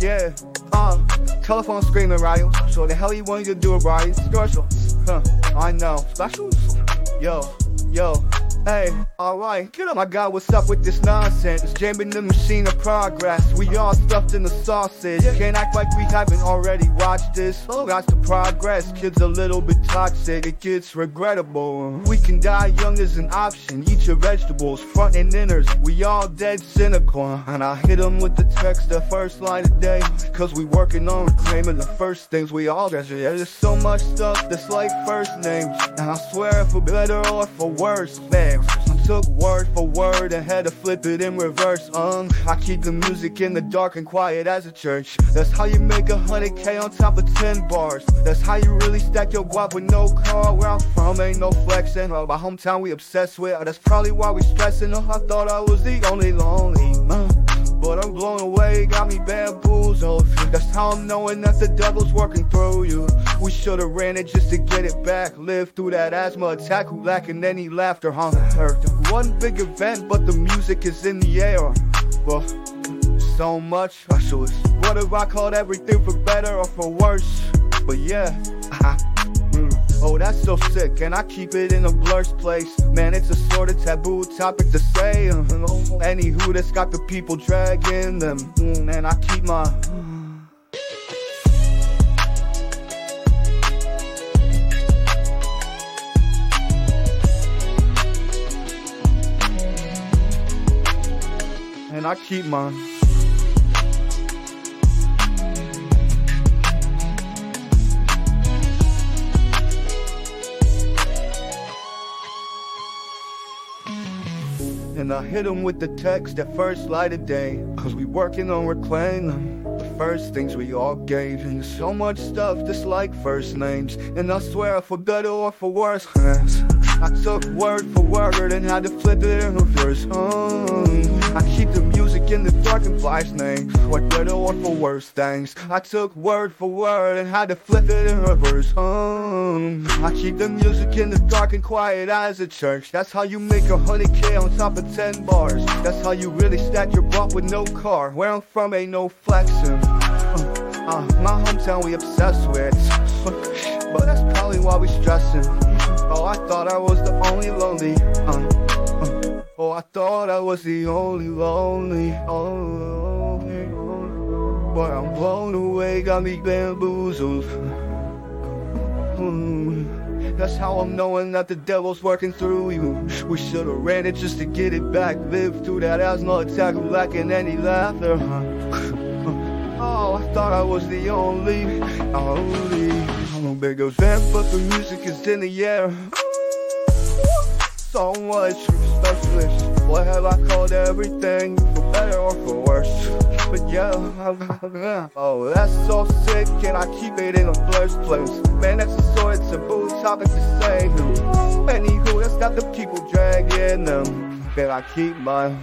Yeah, uh, telephone screaming right? So the hell you want you to do it? Special. Huh, I know. Specials? Yo, yo. Hey, alright, get up, my God, what's up with this nonsense? Jamming the machine of progress, we all stuffed in the sausage. Can't act like we haven't already watched this. Oh, that's the progress, kids a little bit toxic, it gets regrettable. We can die young as an option, eat your vegetables, front and inners, we all dead cynical. And I hit them with the text, the first line of day, cause we working on reclaiming the first things we all treasure. Yeah, there's so much stuff that's like first names, and I swear for better or for worse, man. Took word for word and had to flip it in reverse. Um, I keep the music in the dark and quiet as a church. That's how you make a hundred K on top of ten bars. That's how you really stack your guap with no car. Where I'm from ain't no flexing. My hometown we obsessed with. That's probably why we stressing. Oh, I thought I was the only lonely man. But I'm blown away, got me bamboozled. That's how I'm knowing that the devil's working through you. We should've ran it just to get it back. Lived through that asthma attack, who lacking any laughter, huh? Hurt. One big event, but the music is in the air. Well, so much specialist. What if I called everything for better or for worse? But yeah, that's so sick, and I keep it in a blur's place. Man, it's a sort of taboo topic to say. Anywho, that's got the people dragging them. Mm, and I keep my. And I keep my. And I hit him with the text at first light of day. Cause we working on reclaiming the first things we all gave. And so much stuff just like first names. And I swear for better or for worse. I took word for word and had to flip it in reverse. Um, in the dark and fly's name. What better or for worse things. I took word for word and had to flip it in reverse. Um, I keep the music in the dark and quiet as a church. That's how you make a hundred K on top of ten bars. That's how you really stack your butt with no car. Where I'm from ain't no flexing. Uh, uh, my hometown we obsessed with. but that's probably why we stressing. Oh, I thought I was the only lonely. I was the only lonely. Oh, but I'm blown away, got me bamboozled. Mm, That's how I'm knowing that the devil's working through you. We should've ran it just to get it back. Lived through that asthma attack, lacking any laughter. Oh, I thought I was the only, only. I'm a big event, but the music is in the air. So much. What have I called everything? For better or for worse? But yeah, oh, that's so sick, can I keep it in a first place. Man, that's a sort of taboo topic to say. who. Anywho, that's got the people dragging them. But I keep my.